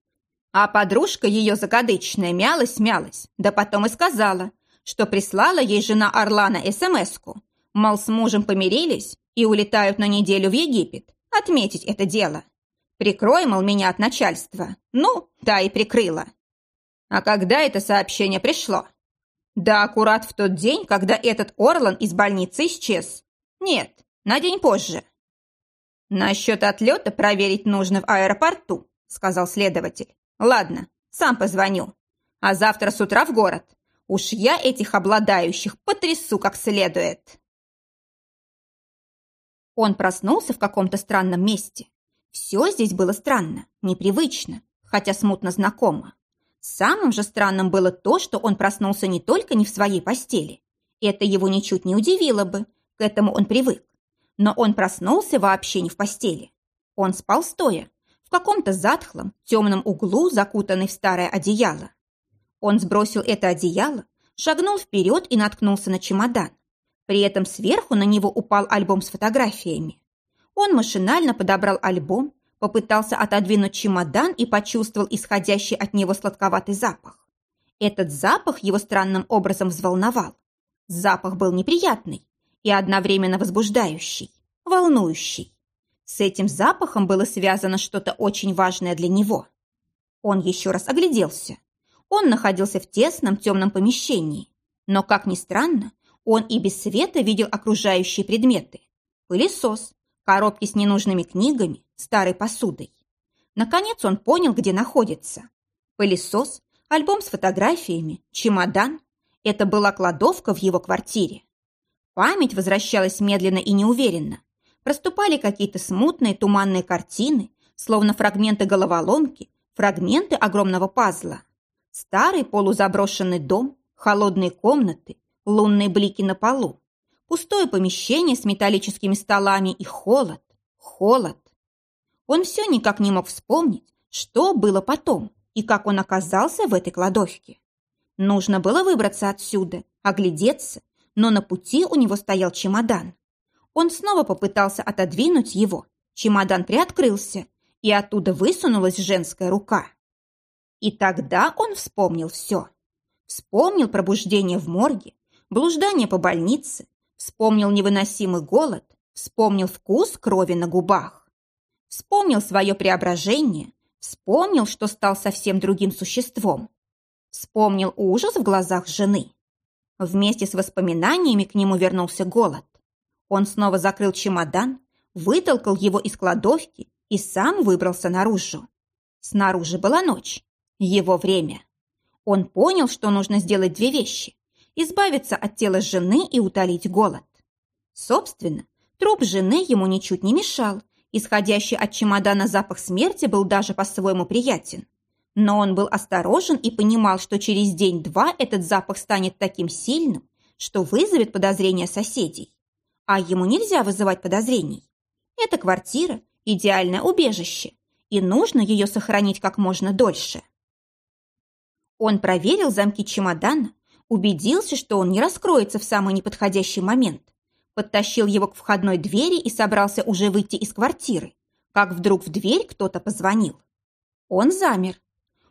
А подружка ее закадычная мялась-мялась, да потом и сказала, что прислала ей жена Орлана СМС-ку, мол, с мужем помирились и улетают на неделю в Египет отметить это дело. Прикрой, мол, меня от начальства. Ну, да и прикрыла. А когда это сообщение пришло? Да аккурат в тот день, когда этот Орлан из больницы исчез. Нет, на день позже. «Насчет отлета проверить нужно в аэропорту», — сказал следователь. «Ладно, сам позвоню. А завтра с утра в город. Уж я этих обладающих потрясу как следует». Он проснулся в каком-то странном месте. Все здесь было странно, непривычно, хотя смутно знакомо. Самым же странным было то, что он проснулся не только не в своей постели. Это его ничуть не удивило бы, к этому он привык. Но он проснулся вообще не в постели. Он спал стоя, в каком-то затхлом, темном углу, закутанный в старое одеяло. Он сбросил это одеяло, шагнул вперед и наткнулся на чемодан. При этом сверху на него упал альбом с фотографиями. Он машинально подобрал альбом, попытался отодвинуть чемодан и почувствовал исходящий от него сладковатый запах. Этот запах его странным образом взволновал. Запах был неприятный и одновременно возбуждающий, волнующий. С этим запахом было связано что-то очень важное для него. Он еще раз огляделся. Он находился в тесном темном помещении, но, как ни странно, он и без света видел окружающие предметы. Пылесос, коробки с ненужными книгами, старой посудой. Наконец он понял, где находится. Пылесос, альбом с фотографиями, чемодан. Это была кладовка в его квартире. Память возвращалась медленно и неуверенно. Проступали какие-то смутные туманные картины, словно фрагменты головоломки, фрагменты огромного пазла. Старый полузаброшенный дом, холодные комнаты, лунные блики на полу, пустое помещение с металлическими столами и холод, холод. Он все никак не мог вспомнить, что было потом и как он оказался в этой кладовке. Нужно было выбраться отсюда, оглядеться, но на пути у него стоял чемодан. Он снова попытался отодвинуть его. Чемодан приоткрылся, и оттуда высунулась женская рука. И тогда он вспомнил все. Вспомнил пробуждение в морге, блуждание по больнице, вспомнил невыносимый голод, вспомнил вкус крови на губах. Вспомнил свое преображение, вспомнил, что стал совсем другим существом. Вспомнил ужас в глазах жены. Вместе с воспоминаниями к нему вернулся голод. Он снова закрыл чемодан, вытолкал его из кладовки и сам выбрался наружу. Снаружи была ночь, его время. Он понял, что нужно сделать две вещи избавиться от тела жены и утолить голод. Собственно, труп жены ему ничуть не мешал, исходящий от чемодана запах смерти был даже по-своему приятен. Но он был осторожен и понимал, что через день-два этот запах станет таким сильным, что вызовет подозрения соседей. А ему нельзя вызывать подозрений. Эта квартира – идеальное убежище, и нужно ее сохранить как можно дольше. Он проверил замки чемодана, убедился, что он не раскроется в самый неподходящий момент, подтащил его к входной двери и собрался уже выйти из квартиры, как вдруг в дверь кто-то позвонил. Он замер.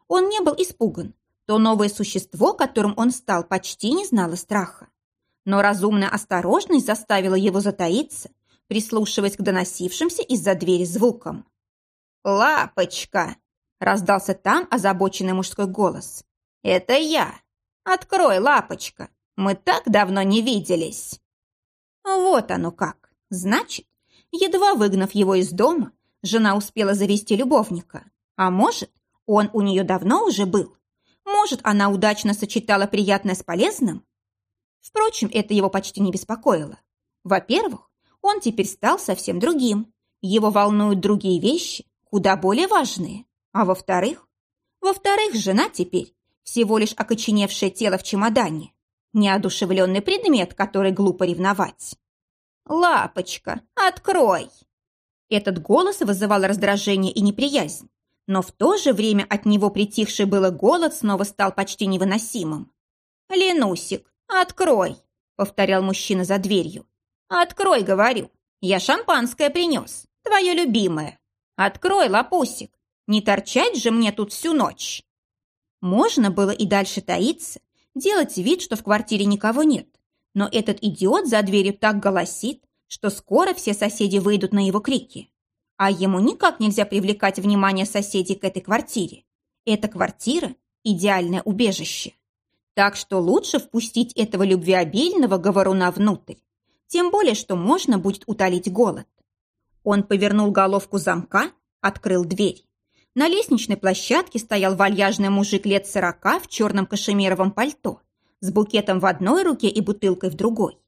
Он не был испуган. То новое существо, которым он стал, почти не знало страха. Но разумная осторожность заставила его затаиться, прислушиваясь к доносившимся из-за двери звукам. «Лапочка!» – раздался там озабоченный мужской голос. «Это я!» «Открой, лапочка, мы так давно не виделись». Вот оно как. Значит, едва выгнав его из дома, жена успела завести любовника. А может, он у нее давно уже был. Может, она удачно сочетала приятное с полезным? Впрочем, это его почти не беспокоило. Во-первых, он теперь стал совсем другим. Его волнуют другие вещи, куда более важные. А во-вторых? Во-вторых, жена теперь всего лишь окоченевшее тело в чемодане. Неодушевленный предмет, который глупо ревновать. «Лапочка, открой!» Этот голос вызывал раздражение и неприязнь, но в то же время от него притихший было голод снова стал почти невыносимым. «Ленусик, открой!» — повторял мужчина за дверью. «Открой, говорю, я шампанское принес, твое любимое. Открой, лапусик, не торчать же мне тут всю ночь!» Можно было и дальше таиться, делать вид, что в квартире никого нет. Но этот идиот за дверью так голосит, что скоро все соседи выйдут на его крики. А ему никак нельзя привлекать внимание соседей к этой квартире. Эта квартира – идеальное убежище. Так что лучше впустить этого любвеобильного говоруна внутрь. Тем более, что можно будет утолить голод. Он повернул головку замка, открыл дверь. На лестничной площадке стоял вальяжный мужик лет сорока в черном кашемировом пальто, с букетом в одной руке и бутылкой в другой.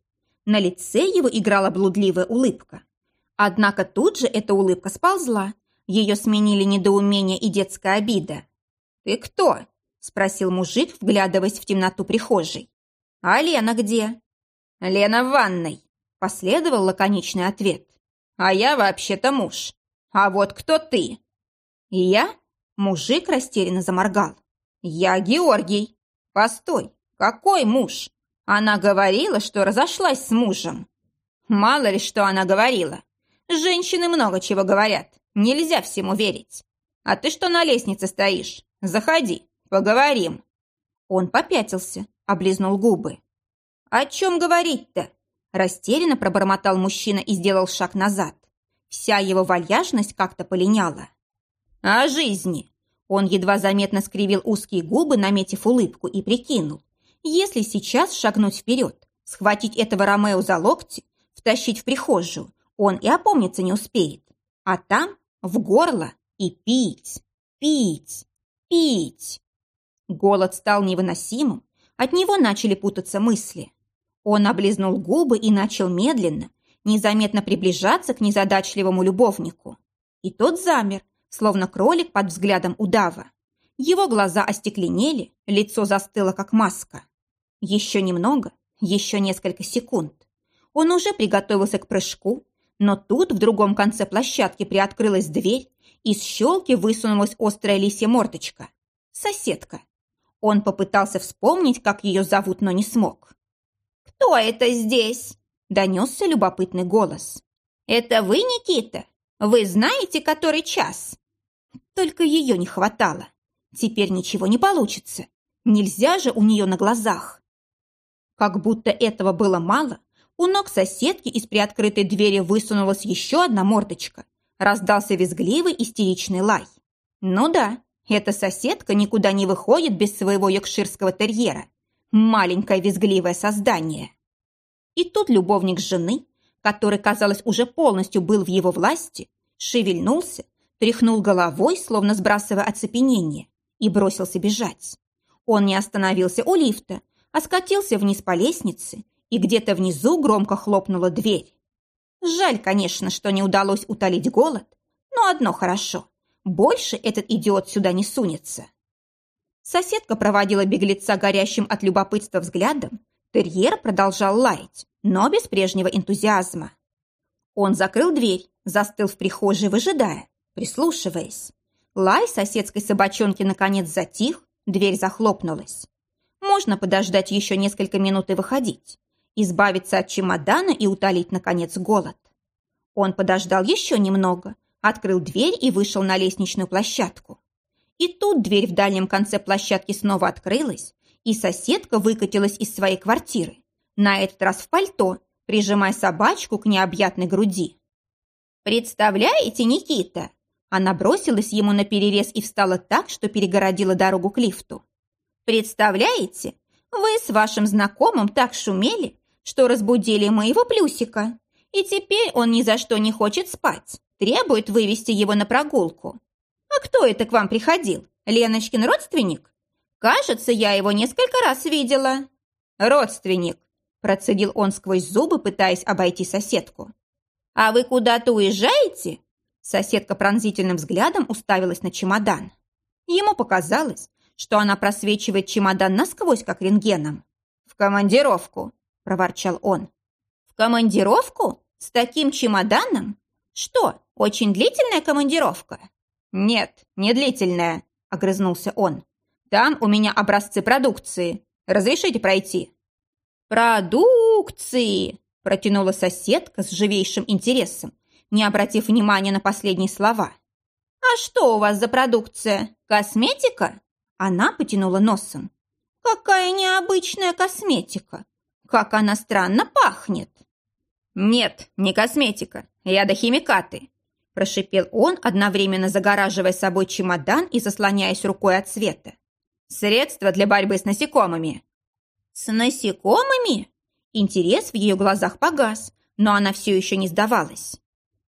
На лице его играла блудливая улыбка. Однако тут же эта улыбка сползла. Ее сменили недоумение и детская обида. «Ты кто?» – спросил мужик, вглядываясь в темноту прихожей. «А Лена где?» «Лена в ванной», – последовал лаконичный ответ. «А я вообще-то муж. А вот кто ты?» «И я?» – мужик растерянно заморгал. «Я Георгий. Постой, какой муж? Она говорила, что разошлась с мужем». «Мало ли, что она говорила. Женщины много чего говорят. Нельзя всему верить. А ты что на лестнице стоишь? Заходи, поговорим». Он попятился, облизнул губы. «О чем говорить-то?» Растерянно пробормотал мужчина и сделал шаг назад. Вся его вальяжность как-то полиняла. «О жизни!» Он едва заметно скривил узкие губы, наметив улыбку, и прикинул. Если сейчас шагнуть вперед, схватить этого Ромео за локти, втащить в прихожую, он и опомниться не успеет. А там в горло и пить, пить, пить. Голод стал невыносимым, от него начали путаться мысли. Он облизнул губы и начал медленно, незаметно приближаться к незадачливому любовнику. И тот замер, словно кролик под взглядом удава. Его глаза остекленели, лицо застыло, как маска. Еще немного, еще несколько секунд. Он уже приготовился к прыжку, но тут в другом конце площадки приоткрылась дверь, и с щелки высунулась острая лисья мордочка. Соседка. Он попытался вспомнить, как ее зовут, но не смог. «Кто это здесь?» – донесся любопытный голос. «Это вы, Никита? Вы знаете, который час?» Только ее не хватало. Теперь ничего не получится. Нельзя же у нее на глазах. Как будто этого было мало, у ног соседки из приоткрытой двери высунулась еще одна мордочка. Раздался визгливый истеричный лай. Ну да, эта соседка никуда не выходит без своего йоркширского терьера. Маленькое визгливое создание. И тут любовник жены, который, казалось, уже полностью был в его власти, шевельнулся, тряхнул головой, словно сбрасывая оцепенение, и бросился бежать. Он не остановился у лифта, а скатился вниз по лестнице и где-то внизу громко хлопнула дверь. Жаль, конечно, что не удалось утолить голод, но одно хорошо. Больше этот идиот сюда не сунется. Соседка проводила беглеца горящим от любопытства взглядом. Терьер продолжал лаять, но без прежнего энтузиазма. Он закрыл дверь, застыл в прихожей, выжидая, прислушиваясь. Лай соседской собачонки наконец затих, дверь захлопнулась. Можно подождать еще несколько минут и выходить избавиться от чемодана и утолить, наконец, голод. Он подождал еще немного, открыл дверь и вышел на лестничную площадку. И тут дверь в дальнем конце площадки снова открылась, и соседка выкатилась из своей квартиры, на этот раз в пальто, прижимая собачку к необъятной груди. «Представляете, Никита?» Она бросилась ему на перерез и встала так, что перегородила дорогу к лифту. «Представляете, вы с вашим знакомым так шумели, что разбудили моего плюсика. И теперь он ни за что не хочет спать, требует вывести его на прогулку. А кто это к вам приходил? Леночкин родственник? Кажется, я его несколько раз видела. Родственник, процедил он сквозь зубы, пытаясь обойти соседку. А вы куда-то уезжаете? Соседка пронзительным взглядом уставилась на чемодан. Ему показалось, что она просвечивает чемодан насквозь, как рентгеном. В командировку, проворчал он. «В командировку? С таким чемоданом? Что, очень длительная командировка?» «Нет, не длительная», — огрызнулся он. «Там у меня образцы продукции. Разрешите пройти?» «Продукции!» – протянула соседка с живейшим интересом, не обратив внимания на последние слова. «А что у вас за продукция? Косметика?» Она потянула носом. «Какая необычная косметика! Как она странно пахнет!» «Нет, не косметика, ядохимикаты!» Прошипел он, одновременно загораживая собой чемодан и заслоняясь рукой от света. «Средство для борьбы с насекомыми!» «С насекомыми?» Интерес в ее глазах погас, но она все еще не сдавалась.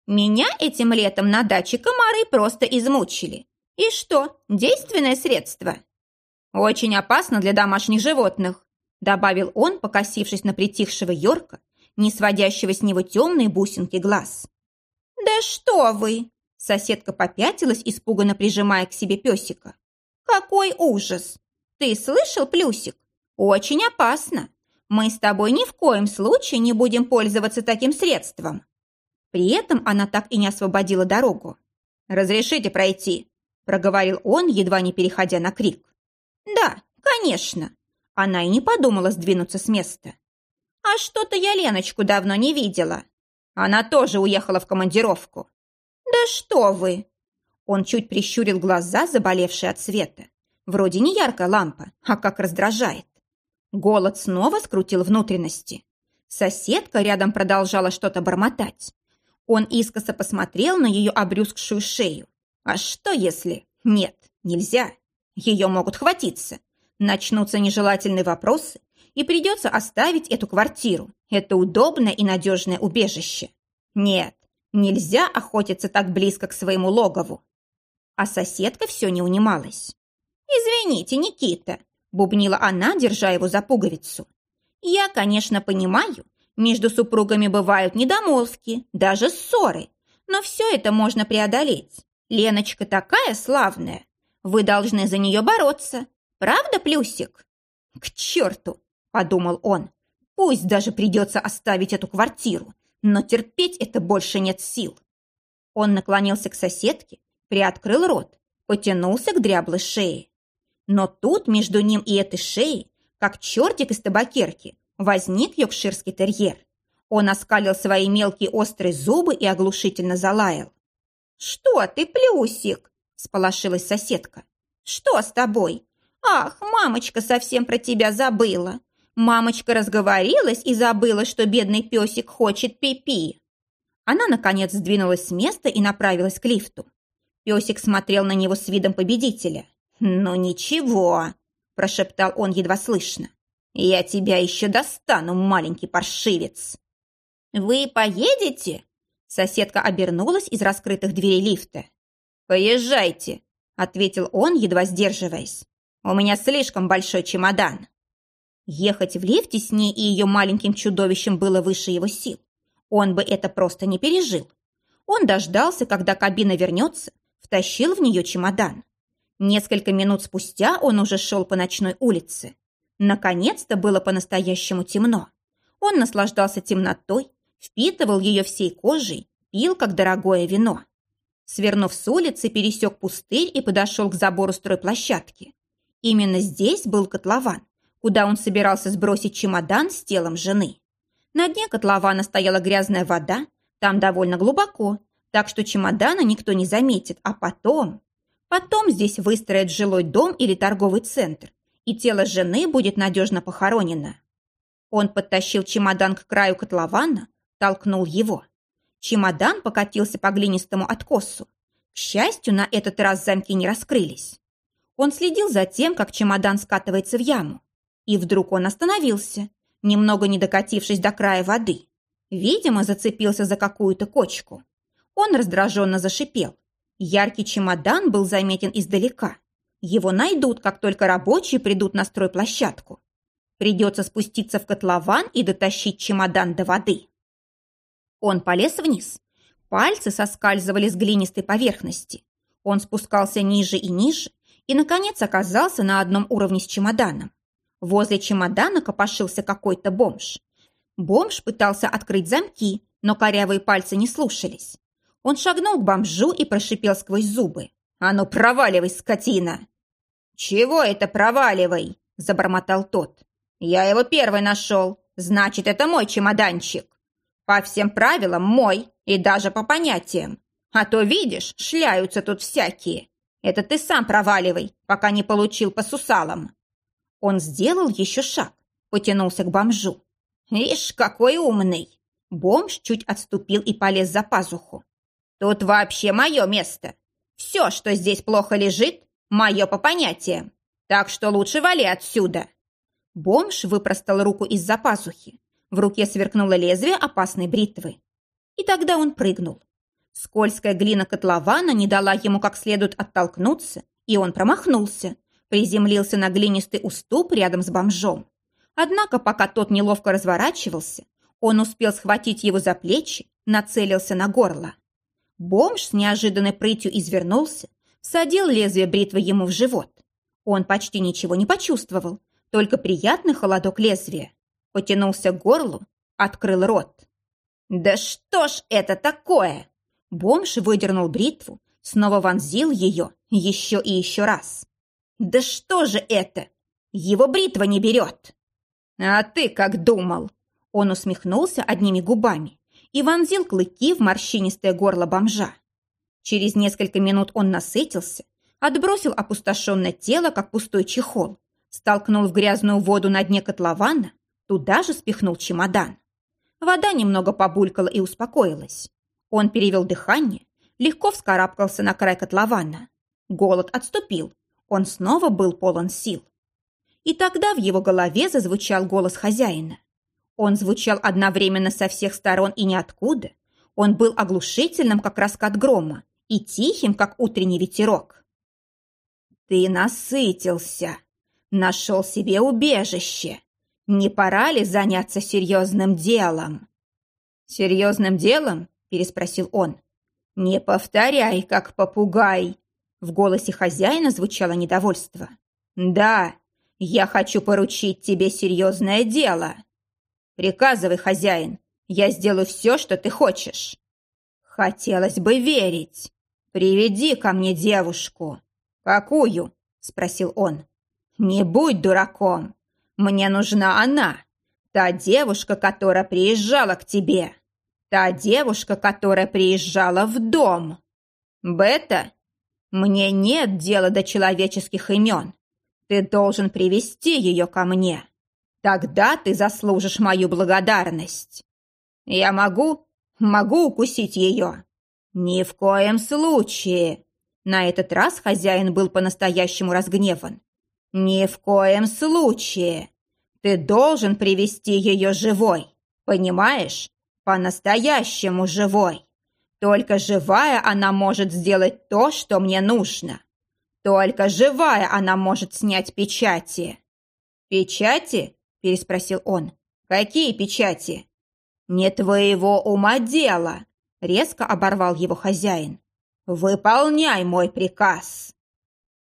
«Меня этим летом на даче комары просто измучили. И что, действенное средство?» «Очень опасно для домашних животных», добавил он, покосившись на притихшего Йорка, не сводящего с него темные бусинки глаз. «Да что вы!» Соседка попятилась, испуганно прижимая к себе песика. «Какой ужас! Ты слышал, Плюсик? Очень опасно. Мы с тобой ни в коем случае не будем пользоваться таким средством. При этом она так и не освободила дорогу. «Разрешите пройти», – проговорил он, едва не переходя на крик. «Да, конечно». Она и не подумала сдвинуться с места. «А что-то я Леночку давно не видела. Она тоже уехала в командировку». «Да что вы!» Он чуть прищурил глаза, заболевшие от света. Вроде не яркая лампа, а как раздражает. Голод снова скрутил внутренности. Соседка рядом продолжала что-то бормотать. Он искоса посмотрел на ее обрюзгшую шею. А что если... Нет, нельзя. Ее могут хватиться. Начнутся нежелательные вопросы, и придется оставить эту квартиру. Это удобное и надежное убежище. Нет, нельзя охотиться так близко к своему логову. А соседка все не унималась. «Извините, Никита», – бубнила она, держа его за пуговицу. «Я, конечно, понимаю, между супругами бывают недомолвки, даже ссоры. Но все это можно преодолеть. Леночка такая славная. Вы должны за нее бороться. Правда, Плюсик? К черту, подумал он. Пусть даже придется оставить эту квартиру, но терпеть это больше нет сил. Он наклонился к соседке, приоткрыл рот, потянулся к дряблой шее. Но тут между ним и этой шеей, как чертик из табакерки, возник йоркширский терьер. Он оскалил свои мелкие острые зубы и оглушительно залаял. «Что ты, Плюсик?» – сполошилась соседка. «Что с тобой? Ах, мамочка совсем про тебя забыла. Мамочка разговорилась и забыла, что бедный песик хочет пипи». -пи. Она, наконец, сдвинулась с места и направилась к лифту. Песик смотрел на него с видом победителя. «Ну ничего», – прошептал он едва слышно. Я тебя еще достану, маленький паршивец. Вы поедете? Соседка обернулась из раскрытых дверей лифта. Поезжайте, ответил он, едва сдерживаясь. У меня слишком большой чемодан. Ехать в лифте с ней и ее маленьким чудовищем было выше его сил. Он бы это просто не пережил. Он дождался, когда кабина вернется, втащил в нее чемодан. Несколько минут спустя он уже шел по ночной улице. Наконец-то было по-настоящему темно. Он наслаждался темнотой, впитывал ее всей кожей, пил, как дорогое вино. Свернув с улицы, пересек пустырь и подошел к забору стройплощадки. Именно здесь был котлован, куда он собирался сбросить чемодан с телом жены. На дне котлована стояла грязная вода, там довольно глубоко, так что чемодана никто не заметит, а потом... Потом здесь выстроят жилой дом или торговый центр, и тело жены будет надежно похоронено. Он подтащил чемодан к краю котлована, толкнул его. Чемодан покатился по глинистому откосу. К счастью, на этот раз замки не раскрылись. Он следил за тем, как чемодан скатывается в яму. И вдруг он остановился, немного не докатившись до края воды. Видимо, зацепился за какую-то кочку. Он раздраженно зашипел. Яркий чемодан был заметен издалека. Его найдут, как только рабочие придут на стройплощадку. Придется спуститься в котлован и дотащить чемодан до воды. Он полез вниз. Пальцы соскальзывали с глинистой поверхности. Он спускался ниже и ниже и, наконец, оказался на одном уровне с чемоданом. Возле чемодана копошился какой-то бомж. Бомж пытался открыть замки, но корявые пальцы не слушались. Он шагнул к бомжу и прошипел сквозь зубы. «А ну, проваливай, скотина!» «Чего это проваливай?» – забормотал тот. «Я его первый нашел. Значит, это мой чемоданчик. По всем правилам мой и даже по понятиям. А то, видишь, шляются тут всякие. Это ты сам проваливай, пока не получил по сусалам». Он сделал еще шаг, потянулся к бомжу. «Ишь, какой умный!» Бомж чуть отступил и полез за пазуху. «Тут вообще мое место. Все, что здесь плохо лежит, мое по понятиям. Так что лучше вали отсюда». Бомж выпростал руку из-за пазухи. В руке сверкнуло лезвие опасной бритвы. И тогда он прыгнул. Скользкая глина котлована не дала ему как следует оттолкнуться, и он промахнулся, приземлился на глинистый уступ рядом с бомжом. Однако, пока тот неловко разворачивался, он успел схватить его за плечи, нацелился на горло. Бомж с неожиданной прытью извернулся, всадил лезвие бритвы ему в живот. Он почти ничего не почувствовал, только приятный холодок лезвия. Потянулся к горлу, открыл рот. «Да что ж это такое?» Бомж выдернул бритву, снова вонзил ее еще и еще раз. «Да что же это? Его бритва не берет!» «А ты как думал?» Он усмехнулся одними губами и вонзил клыки в морщинистое горло бомжа. Через несколько минут он насытился, отбросил опустошенное тело, как пустой чехол, столкнул в грязную воду на дне котлована, туда же спихнул чемодан. Вода немного побулькала и успокоилась. Он перевел дыхание, легко вскарабкался на край котлована. Голод отступил, он снова был полон сил. И тогда в его голове зазвучал голос хозяина. Он звучал одновременно со всех сторон и ниоткуда. Он был оглушительным, как раскат грома, и тихим, как утренний ветерок. «Ты насытился, нашел себе убежище, не пора ли заняться серьезным делом?» «Серьезным делом?» – переспросил он. «Не повторяй, как попугай!» В голосе хозяина звучало недовольство. «Да, я хочу поручить тебе серьезное дело. Приказывай, хозяин, я сделаю все, что ты хочешь. Хотелось бы верить. Приведи ко мне девушку. Какую? Спросил он. Не будь дураком. Мне нужна она, та девушка, которая приезжала к тебе. Та девушка, которая приезжала в дом. Бета, мне нет дела до человеческих имен. Ты должен привести ее ко мне. Тогда ты заслужишь мою благодарность. Я могу, могу укусить ее. Ни в коем случае. На этот раз хозяин был по-настоящему разгневан. «Ни в коем случае! Ты должен привести ее живой, понимаешь? По-настоящему живой. Только живая она может сделать то, что мне нужно. Только живая она может снять печати». «Печати?» – переспросил он. «Какие печати?» «Не твоего ума дело!» – резко оборвал его хозяин. «Выполняй мой приказ!»